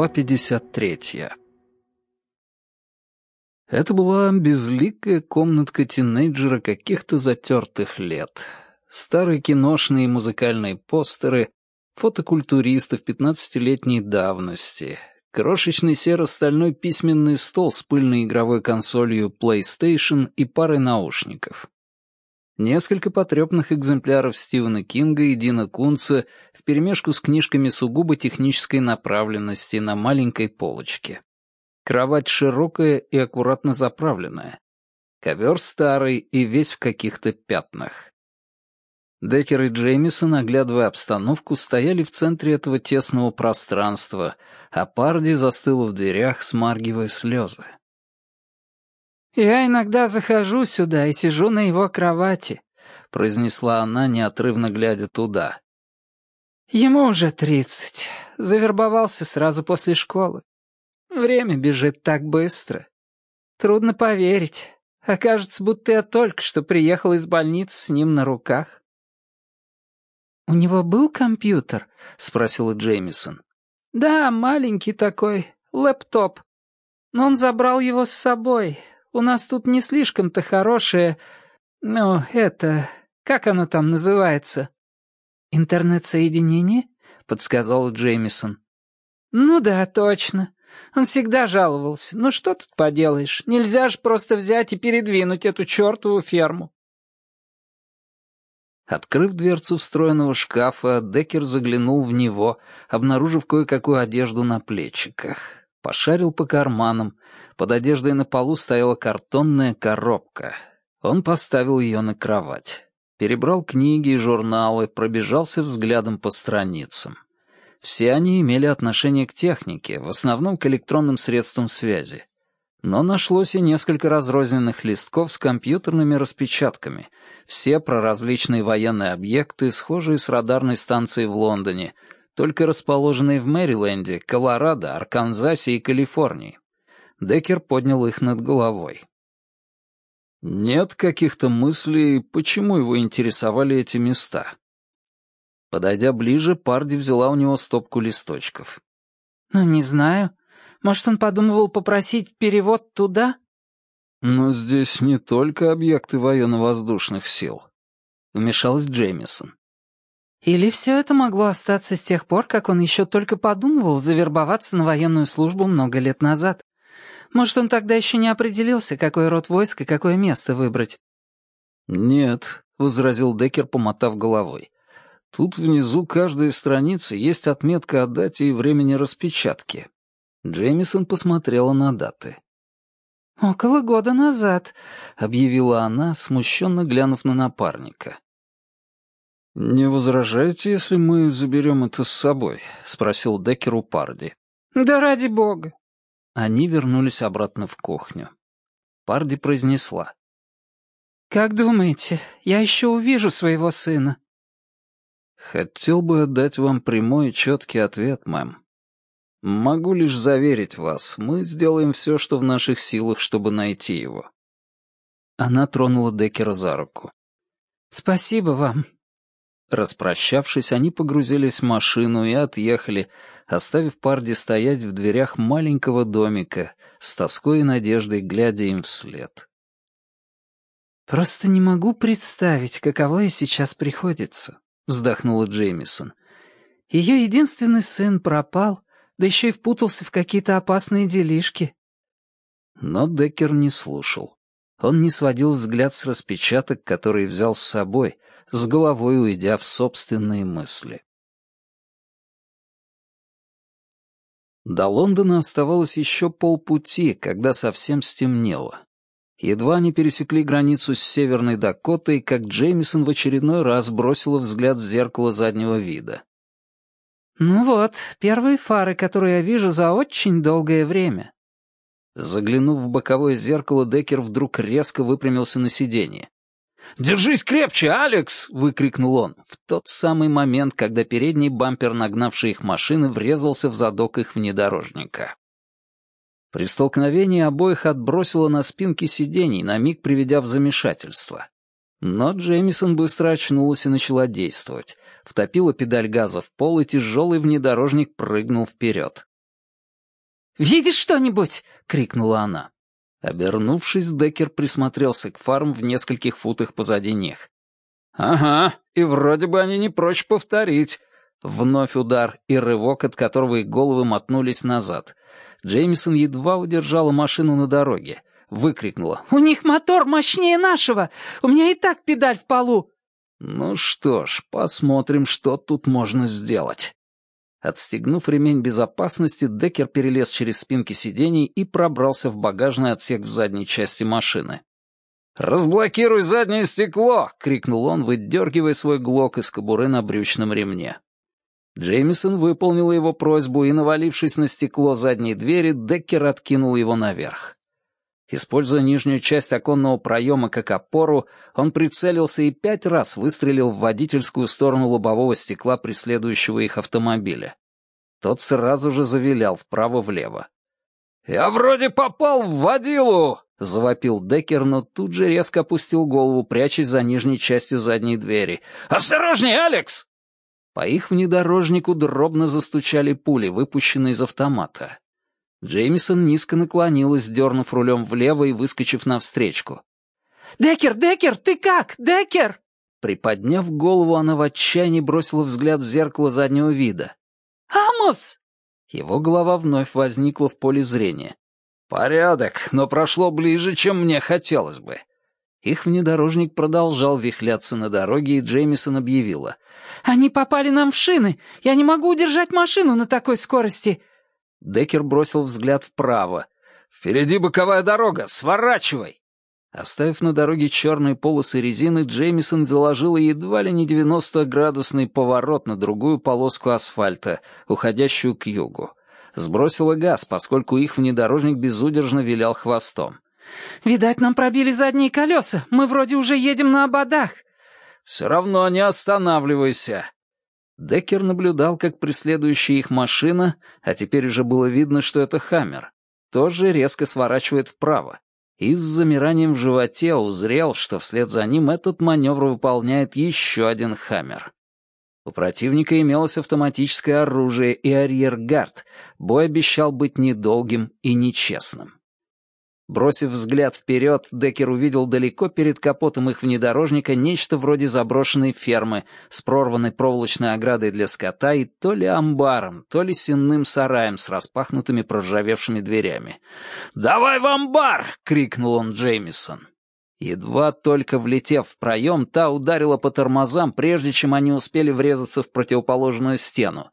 Глава 53. Это была безликая комнатка тинейджера каких-то затертых лет. Старые киношные и музыкальные постеры, фотокультуристов пятнадцатилетней давности, крошечный серо-стальной письменный стол с пыльной игровой консолью PlayStation и парой наушников несколько потрепанных экземпляров Стивена Кинга и Дина Кунца вперемешку с книжками сугубо технической направленности на маленькой полочке. Кровать широкая и аккуратно заправленная. Ковер старый и весь в каких-то пятнах. Деккер и Джеймисон, оглядывая обстановку, стояли в центре этого тесного пространства, а Парди застыла в дверях, смаргивая слезы. «Я иногда захожу сюда и сижу на его кровати», — произнесла она, неотрывно глядя туда. «Ему уже тридцать. Завербовался сразу после школы. Время бежит так быстро. Трудно поверить. Окажется, будто я только что приехал из больницы с ним на руках». «У него был компьютер?» — спросила Джеймисон. «Да, маленький такой, лэптоп. Но он забрал его с собой, у нас тут не слишком-то хорошее... Ну, это... Как оно там называется?» «Интернет-соединение?» — подсказал Джеймисон. «Ну да, точно. Он всегда жаловался. Ну что тут поделаешь? Нельзя же просто взять и передвинуть эту чертову ферму». Открыв дверцу встроенного шкафа, Деккер заглянул в него, обнаружив кое-какую одежду на плечиках. Пошарил по карманам. Под одеждой на полу стояла картонная коробка. Он поставил ее на кровать. Перебрал книги и журналы, пробежался взглядом по страницам. Все они имели отношение к технике, в основном к электронным средствам связи. Но нашлось и несколько разрозненных листков с компьютерными распечатками, все про различные военные объекты, схожие с радарной станцией в Лондоне — только расположенные в Мэриленде, Колорадо, Арканзасе и Калифорнии. Деккер поднял их над головой. Нет каких-то мыслей, почему его интересовали эти места. Подойдя ближе, Парди взяла у него стопку листочков. «Ну, не знаю. Может, он подумывал попросить перевод туда?» «Но здесь не только объекты военно-воздушных сил», — вмешалась Джеймисон. Или все это могло остаться с тех пор, как он еще только подумывал завербоваться на военную службу много лет назад? Может, он тогда еще не определился, какой род войск и какое место выбрать? «Нет», — возразил Деккер, помотав головой. «Тут внизу каждой страницы есть отметка о дате и времени распечатки». Джеймисон посмотрела на даты. «Около года назад», — объявила она, смущенно глянув на напарника. «Не возражаете, если мы заберем это с собой?» — спросил Деккер у Парди. «Да ради бога!» Они вернулись обратно в кухню. Парди произнесла. «Как думаете, я еще увижу своего сына?» «Хотел бы дать вам прямой и четкий ответ, мэм. Могу лишь заверить вас, мы сделаем все, что в наших силах, чтобы найти его». Она тронула Деккера за руку. «Спасибо вам. Распрощавшись, они погрузились в машину и отъехали, оставив Парди стоять в дверях маленького домика, с тоской и надеждой глядя им вслед. «Просто не могу представить, каково ей сейчас приходится», — вздохнула Джеймисон. «Ее единственный сын пропал, да еще и впутался в какие-то опасные делишки». Но Деккер не слушал. Он не сводил взгляд с распечаток, которые взял с собой — с головой уйдя в собственные мысли. До Лондона оставалось еще полпути, когда совсем стемнело. Едва они пересекли границу с Северной Дакотой, как Джеймисон в очередной раз бросила взгляд в зеркало заднего вида. «Ну вот, первые фары, которые я вижу за очень долгое время». Заглянув в боковое зеркало, Деккер вдруг резко выпрямился на сиденье. «Держись крепче, Алекс!» — выкрикнул он, в тот самый момент, когда передний бампер нагнавшей их машины врезался в задок их внедорожника. При столкновении обоих отбросило на спинки сидений, на миг приведя в замешательство. Но Джеймисон быстро очнулась и начала действовать. Втопила педаль газа в пол, и тяжелый внедорожник прыгнул вперед. «Видишь что-нибудь?» — крикнула она. Обернувшись, Деккер присмотрелся к фарм в нескольких футах позади них. «Ага, и вроде бы они не прочь повторить». Вновь удар и рывок, от которого их головы мотнулись назад. Джеймисон едва удержала машину на дороге. Выкрикнула. «У них мотор мощнее нашего! У меня и так педаль в полу!» «Ну что ж, посмотрим, что тут можно сделать». Отстегнув ремень безопасности, Деккер перелез через спинки сидений и пробрался в багажный отсек в задней части машины. «Разблокируй заднее стекло!» — крикнул он, выдергивая свой глок из кобуры на брючном ремне. Джеймисон выполнил его просьбу, и, навалившись на стекло задней двери, Деккер откинул его наверх. Используя нижнюю часть оконного проема как опору, он прицелился и пять раз выстрелил в водительскую сторону лобового стекла преследующего их автомобиля. Тот сразу же завилял вправо-влево. «Я вроде попал в водилу!» — завопил Деккер, но тут же резко опустил голову, прячась за нижней частью задней двери. «Осторожней, Алекс!» По их внедорожнику дробно застучали пули, выпущенные из автомата. Джеймисон низко наклонилась, дернув рулем влево и выскочив навстречку. «Деккер, Деккер, ты как? Деккер!» Приподняв голову, она в отчаянии бросила взгляд в зеркало заднего вида. «Амос!» Его голова вновь возникла в поле зрения. «Порядок, но прошло ближе, чем мне хотелось бы». Их внедорожник продолжал вихляться на дороге, и Джеймисон объявила. «Они попали нам в шины! Я не могу удержать машину на такой скорости! Деккер бросил взгляд вправо. «Впереди боковая дорога! Сворачивай!» Оставив на дороге черные полосы резины, Джеймисон заложил едва ли не 90-градусный поворот на другую полоску асфальта, уходящую к югу. Сбросила газ, поскольку их внедорожник безудержно вилял хвостом. «Видать, нам пробили задние колеса. Мы вроде уже едем на ободах». «Все равно не останавливайся. Деккер наблюдал, как преследующая их машина, а теперь уже было видно, что это «Хаммер», тоже резко сворачивает вправо. И с замиранием в животе узрел, что вслед за ним этот маневр выполняет еще один «Хаммер». У противника имелось автоматическое оружие и арьергард. Бой обещал быть недолгим и нечестным. Бросив взгляд вперед, Деккер увидел далеко перед капотом их внедорожника нечто вроде заброшенной фермы с прорванной проволочной оградой для скота и то ли амбаром, то ли сенным сараем с распахнутыми проржавевшими дверями. «Давай в амбар!» — крикнул он Джеймисон. Едва только влетев в проем, та ударила по тормозам, прежде чем они успели врезаться в противоположную стену.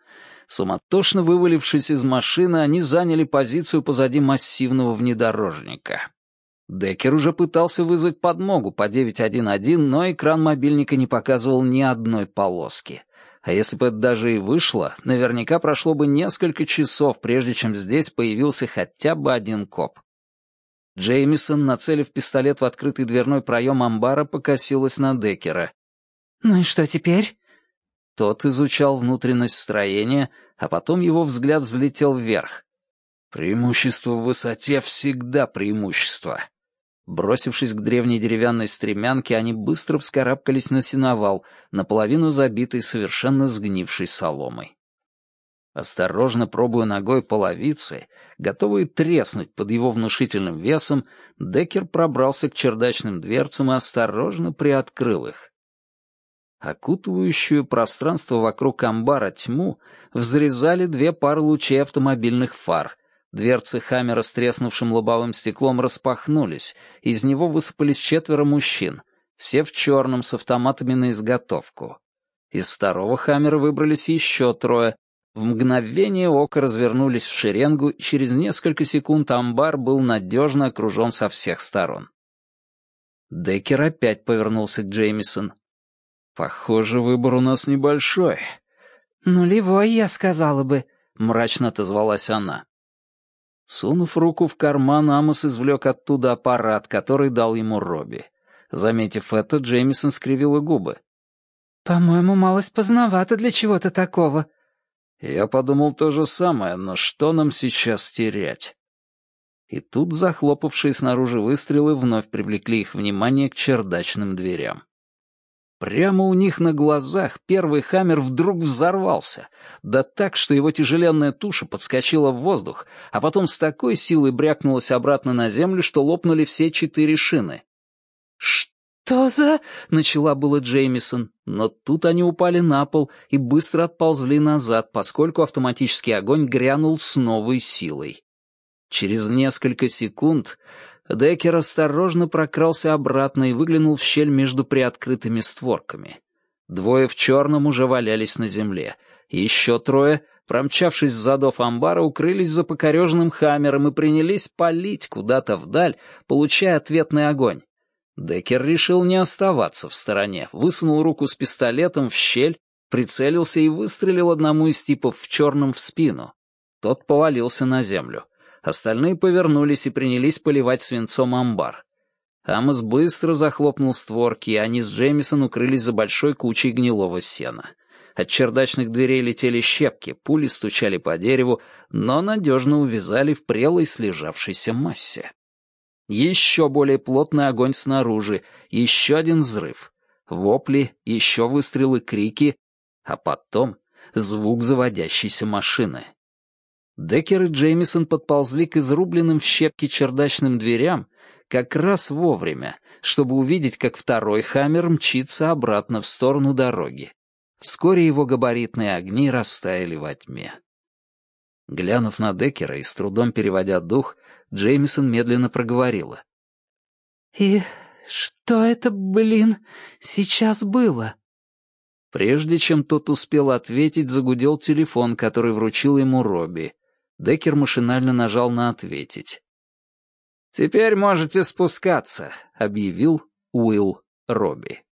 Суматошно вывалившись из машины, они заняли позицию позади массивного внедорожника. Деккер уже пытался вызвать подмогу по 911, но экран мобильника не показывал ни одной полоски. А если бы это даже и вышло, наверняка прошло бы несколько часов, прежде чем здесь появился хотя бы один коп. Джеймисон, нацелив пистолет в открытый дверной проем амбара, покосилась на Деккера. «Ну и что теперь?» Тот изучал внутренность строения, а потом его взгляд взлетел вверх. Преимущество в высоте всегда преимущество. Бросившись к древней деревянной стремянке, они быстро вскарабкались на сеновал, наполовину забитый совершенно сгнившей соломой. Осторожно пробуя ногой половицы, готовые треснуть под его внушительным весом, Деккер пробрался к чердачным дверцам и осторожно приоткрыл их. Окутывающую пространство вокруг амбара тьму взрезали две пары лучей автомобильных фар. Дверцы Хаммера с треснувшим лобовым стеклом распахнулись, из него высыпались четверо мужчин, все в черном с автоматами на изготовку. Из второго Хаммера выбрались еще трое. В мгновение ока развернулись в шеренгу, через несколько секунд амбар был надежно окружен со всех сторон. Деккер опять повернулся к Джеймисон. «Похоже, выбор у нас небольшой». «Нулевой, я сказала бы», — мрачно отозвалась она. Сунув руку в карман, Амос извлек оттуда аппарат, который дал ему Робби. Заметив это, Джеймисон скривила губы. «По-моему, малость поздновато для чего-то такого». Я подумал то же самое, но что нам сейчас терять? И тут захлопавшие снаружи выстрелы вновь привлекли их внимание к чердачным дверям. Прямо у них на глазах первый «Хаммер» вдруг взорвался, да так, что его тяжеленная туша подскочила в воздух, а потом с такой силой брякнулась обратно на землю, что лопнули все четыре шины. «Что за...» — начала было Джеймисон, но тут они упали на пол и быстро отползли назад, поскольку автоматический огонь грянул с новой силой. Через несколько секунд Деккер осторожно прокрался обратно и выглянул в щель между приоткрытыми створками. Двое в черном уже валялись на земле. Еще трое, промчавшись с задов амбара, укрылись за покореженным хаммером и принялись палить куда-то вдаль, получая ответный огонь. Деккер решил не оставаться в стороне, высунул руку с пистолетом в щель, прицелился и выстрелил одному из типов в черном в спину. Тот повалился на землю. Остальные повернулись и принялись поливать свинцом амбар. Амос быстро захлопнул створки, и они с Джеймисон укрылись за большой кучей гнилого сена. От чердачных дверей летели щепки, пули стучали по дереву, но надежно увязали в прелой слежавшейся массе. Еще более плотный огонь снаружи, еще один взрыв. Вопли, еще выстрелы, крики, а потом звук заводящейся машины. Деккер и Джеймисон подползли к изрубленным в щепки чердачным дверям как раз вовремя, чтобы увидеть, как второй «Хаммер» мчится обратно в сторону дороги. Вскоре его габаритные огни растаяли во тьме. Глянув на Деккера и с трудом переводя дух, Джеймисон медленно проговорила. «И что это, блин, сейчас было?» Прежде чем тот успел ответить, загудел телефон, который вручил ему Робби. Деккер машинально нажал на «Ответить». «Теперь можете спускаться», — объявил Уилл Робби.